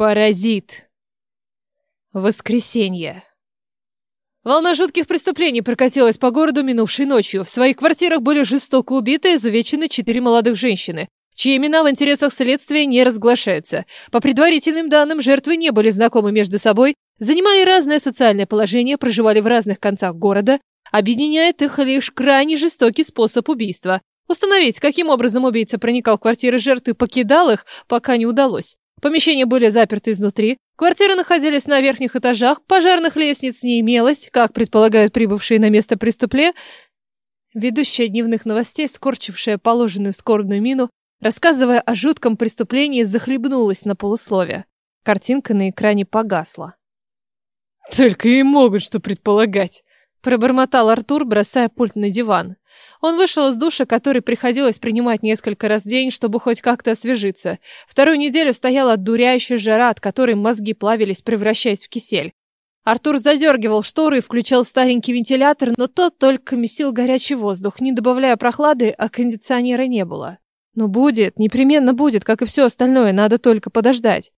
Паразит. Воскресенье. Волна жутких преступлений прокатилась по городу минувшей ночью. В своих квартирах были жестоко убиты и изувечены четыре молодых женщины, чьи имена в интересах следствия не разглашаются. По предварительным данным, жертвы не были знакомы между собой, занимали разное социальное положение, проживали в разных концах города, объединяет их лишь крайне жестокий способ убийства. Установить, каким образом убийца проникал в квартиры жертв и покидал их, пока не удалось. Помещения были заперты изнутри, квартиры находились на верхних этажах, пожарных лестниц не имелось, как предполагают прибывшие на место преступления. Ведущая дневных новостей, скорчившая положенную скорбную мину, рассказывая о жутком преступлении, захлебнулась на полусловие. Картинка на экране погасла. «Только и могут что предполагать», — пробормотал Артур, бросая пульт на диван. Он вышел из душа, который приходилось принимать несколько раз в день, чтобы хоть как-то освежиться. Вторую неделю стояла отдуряющая жара, от которой мозги плавились, превращаясь в кисель. Артур задергивал шторы и включал старенький вентилятор, но тот только месил горячий воздух, не добавляя прохлады, а кондиционера не было. Но будет, непременно будет, как и все остальное, надо только подождать.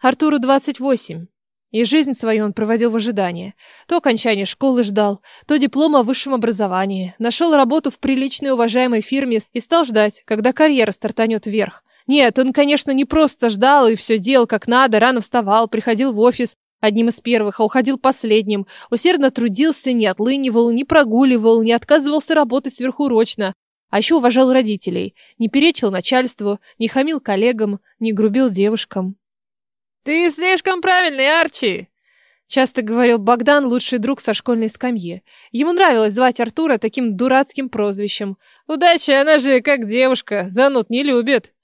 Артуру 28. И жизнь свою он проводил в ожидании. То окончание школы ждал, то диплом о высшем образовании. Нашел работу в приличной уважаемой фирме и стал ждать, когда карьера стартанет вверх. Нет, он, конечно, не просто ждал и все делал как надо, рано вставал, приходил в офис одним из первых, а уходил последним. Усердно трудился, не отлынивал, не прогуливал, не отказывался работать сверхурочно. А еще уважал родителей, не перечил начальству, не хамил коллегам, не грубил девушкам. «Ты слишком правильный, Арчи!» Часто говорил Богдан, лучший друг со школьной скамьи. Ему нравилось звать Артура таким дурацким прозвищем. «Удача, она же как девушка, зануд не любит!»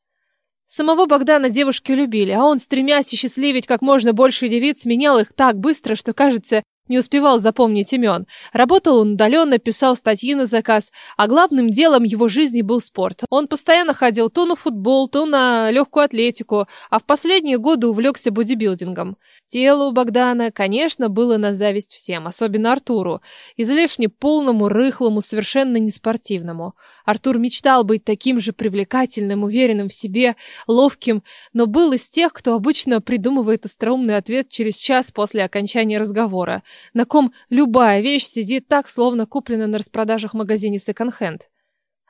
Самого Богдана девушки любили, а он, стремясь счастливить как можно больше девиц, менял их так быстро, что, кажется, не успевал запомнить имен. Работал он удаленно, писал статьи на заказ, а главным делом его жизни был спорт. Он постоянно ходил то на футбол, то на легкую атлетику, а в последние годы увлекся бодибилдингом. Тело у Богдана, конечно, было на зависть всем, особенно Артуру, излишне полному, рыхлому, совершенно неспортивному. Артур мечтал быть таким же привлекательным, уверенным в себе, ловким, но был из тех, кто обычно придумывает остроумный ответ через час после окончания разговора, на ком любая вещь сидит так, словно куплена на распродажах в магазине секонд-хенд.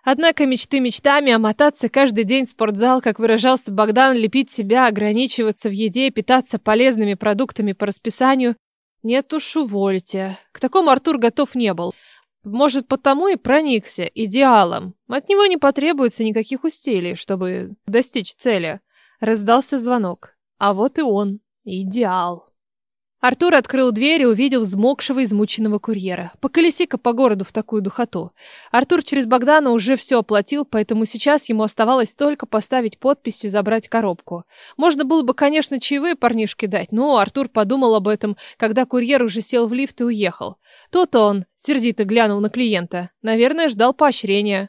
Однако мечты мечтами, а мотаться каждый день в спортзал, как выражался Богдан, лепить себя, ограничиваться в еде, питаться полезными продуктами по расписанию. Нет уж, увольте. К такому Артур готов не был. Может, потому и проникся идеалом. От него не потребуется никаких усилий, чтобы достичь цели. Раздался звонок. А вот и он. Идеал. Артур открыл дверь и увидел взмокшего, измученного курьера. Поколеси-ка по городу в такую духоту. Артур через Богдана уже все оплатил, поэтому сейчас ему оставалось только поставить подпись и забрать коробку. Можно было бы, конечно, чаевые парнишке дать, но Артур подумал об этом, когда курьер уже сел в лифт и уехал. Тот он, сердито глянул на клиента. Наверное, ждал поощрения.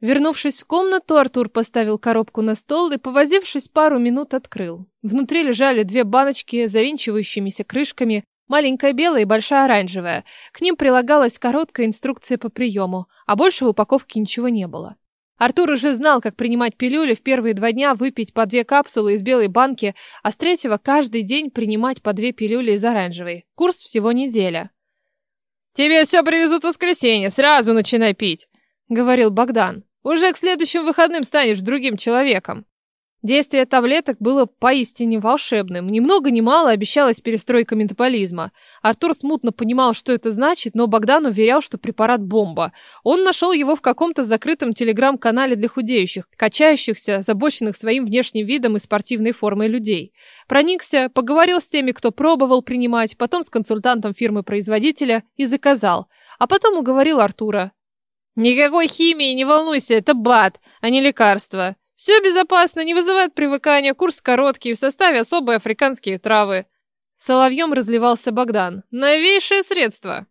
Вернувшись в комнату, Артур поставил коробку на стол и, повозившись пару минут, открыл. Внутри лежали две баночки с завинчивающимися крышками, маленькая белая и большая оранжевая. К ним прилагалась короткая инструкция по приему, а больше в упаковке ничего не было. Артур уже знал, как принимать пилюли, в первые два дня выпить по две капсулы из белой банки, а с третьего каждый день принимать по две пилюли из оранжевой. Курс всего неделя. «Тебе все привезут в воскресенье, сразу начинай пить», — говорил Богдан. Уже к следующим выходным станешь другим человеком. Действие таблеток было поистине волшебным. Ни много ни мало обещалась перестройка метаболизма. Артур смутно понимал, что это значит, но Богдан уверял, что препарат бомба. Он нашел его в каком-то закрытом телеграм-канале для худеющих, качающихся, озабоченных своим внешним видом и спортивной формой людей. Проникся, поговорил с теми, кто пробовал принимать, потом с консультантом фирмы-производителя и заказал. А потом уговорил Артура. Никакой химии, не волнуйся, это БАД, а не лекарство. Все безопасно, не вызывает привыкания, курс короткий, в составе особые африканские травы. Соловьем разливался Богдан. Новейшее средство.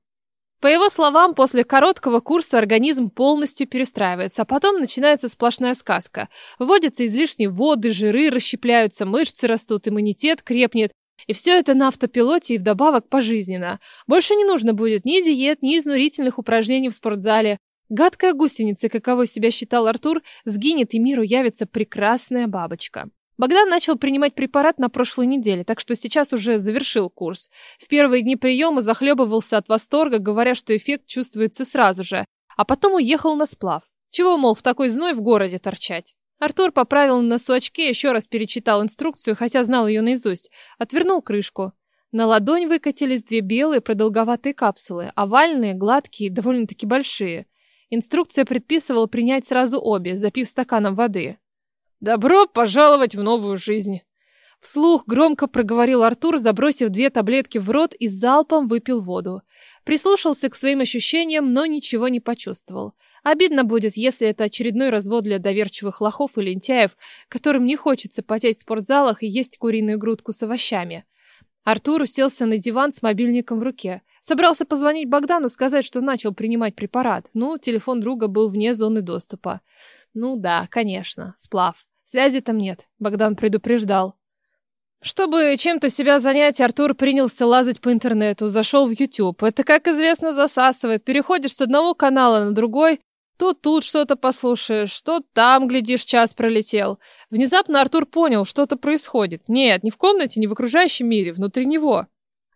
По его словам, после короткого курса организм полностью перестраивается, а потом начинается сплошная сказка. Вводятся излишние воды, жиры расщепляются, мышцы растут, иммунитет крепнет. И все это на автопилоте и вдобавок пожизненно. Больше не нужно будет ни диет, ни изнурительных упражнений в спортзале. Гадкая гусеница, каково себя считал Артур, сгинет и миру явится прекрасная бабочка. Богдан начал принимать препарат на прошлой неделе, так что сейчас уже завершил курс. В первые дни приема захлебывался от восторга, говоря, что эффект чувствуется сразу же, а потом уехал на сплав. Чего, мол, в такой зной в городе торчать? Артур поправил на носу очки, еще раз перечитал инструкцию, хотя знал ее наизусть. Отвернул крышку. На ладонь выкатились две белые продолговатые капсулы, овальные, гладкие, довольно-таки большие. Инструкция предписывала принять сразу обе, запив стаканом воды. Добро пожаловать в новую жизнь. Вслух громко проговорил Артур, забросив две таблетки в рот и залпом выпил воду. Прислушался к своим ощущениям, но ничего не почувствовал. Обидно будет, если это очередной развод для доверчивых лохов и лентяев, которым не хочется потеть в спортзалах и есть куриную грудку с овощами. Артур уселся на диван с мобильником в руке. Собрался позвонить Богдану, сказать, что начал принимать препарат. Ну, телефон друга был вне зоны доступа. Ну да, конечно, сплав. Связи там нет, Богдан предупреждал. Чтобы чем-то себя занять, Артур принялся лазать по интернету, зашел в YouTube. Это, как известно, засасывает. Переходишь с одного канала на другой, то тут что-то послушаешь, то там, глядишь, час пролетел. Внезапно Артур понял, что-то происходит. Нет, не в комнате, не в окружающем мире, внутри него.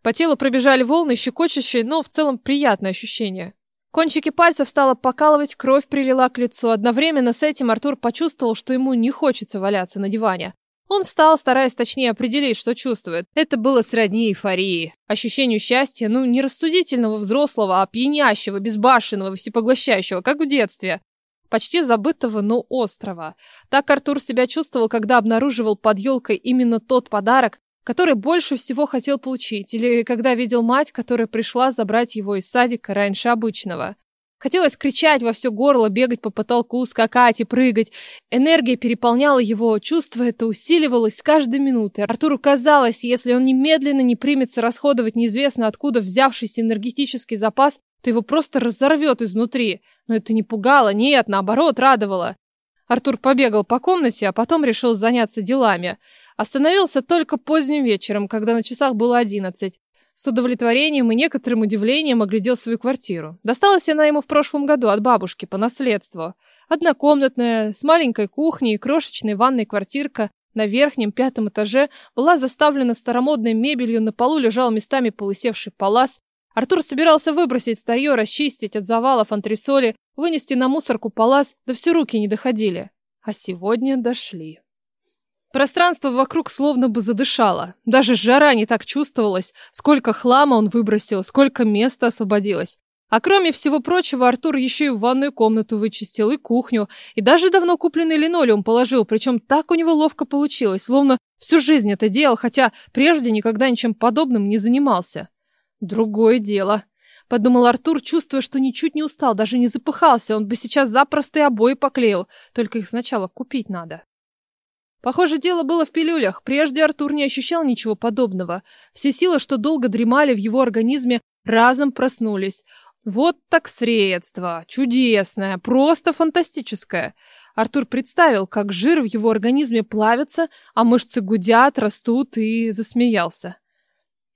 По телу пробежали волны, щекочущие, но в целом приятное ощущение. Кончики пальцев стало покалывать, кровь прилила к лицу. Одновременно с этим Артур почувствовал, что ему не хочется валяться на диване. Он встал, стараясь точнее определить, что чувствует. Это было сродни эйфории. Ощущению счастья, ну, не рассудительного взрослого, а пьянящего, безбашенного, всепоглощающего, как в детстве. Почти забытого, но острого. Так Артур себя чувствовал, когда обнаруживал под елкой именно тот подарок, который больше всего хотел получить, или когда видел мать, которая пришла забрать его из садика раньше обычного. Хотелось кричать во все горло, бегать по потолку, скакать и прыгать. Энергия переполняла его, чувство это усиливалось с каждой минуты. Артуру казалось, если он немедленно не примется расходовать неизвестно откуда взявшийся энергетический запас, то его просто разорвет изнутри. Но это не пугало, нет, наоборот, радовало. Артур побегал по комнате, а потом решил заняться делами. Остановился только поздним вечером, когда на часах было одиннадцать. С удовлетворением и некоторым удивлением оглядел свою квартиру. Досталась она ему в прошлом году от бабушки по наследству. Однокомнатная, с маленькой кухней и крошечной ванной квартирка на верхнем пятом этаже была заставлена старомодной мебелью, на полу лежал местами полысевший палас. Артур собирался выбросить старье, расчистить от завалов антресоли, вынести на мусорку палас, да все руки не доходили. А сегодня дошли. Пространство вокруг словно бы задышало. Даже жара не так чувствовалась, сколько хлама он выбросил, сколько места освободилось. А кроме всего прочего, Артур еще и ванную комнату вычистил, и кухню, и даже давно купленный линолеум положил, причем так у него ловко получилось, словно всю жизнь это делал, хотя прежде никогда ничем подобным не занимался. Другое дело. Подумал Артур, чувствуя, что ничуть не устал, даже не запыхался, он бы сейчас запросто и обои поклеил, только их сначала купить надо. Похоже, дело было в пилюлях. Прежде Артур не ощущал ничего подобного. Все силы, что долго дремали в его организме, разом проснулись. Вот так средство. Чудесное, просто фантастическое. Артур представил, как жир в его организме плавится, а мышцы гудят, растут и засмеялся.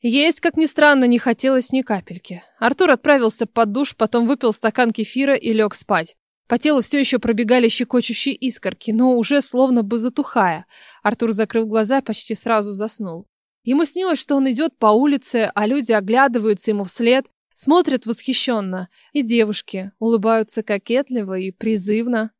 Есть, как ни странно, не хотелось ни капельки. Артур отправился под душ, потом выпил стакан кефира и лег спать. По телу все еще пробегали щекочущие искорки, но уже словно бы затухая. Артур, закрыв глаза, почти сразу заснул. Ему снилось, что он идет по улице, а люди оглядываются ему вслед, смотрят восхищенно, и девушки улыбаются кокетливо и призывно.